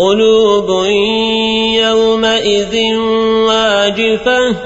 قلوب يومئذ واجفة.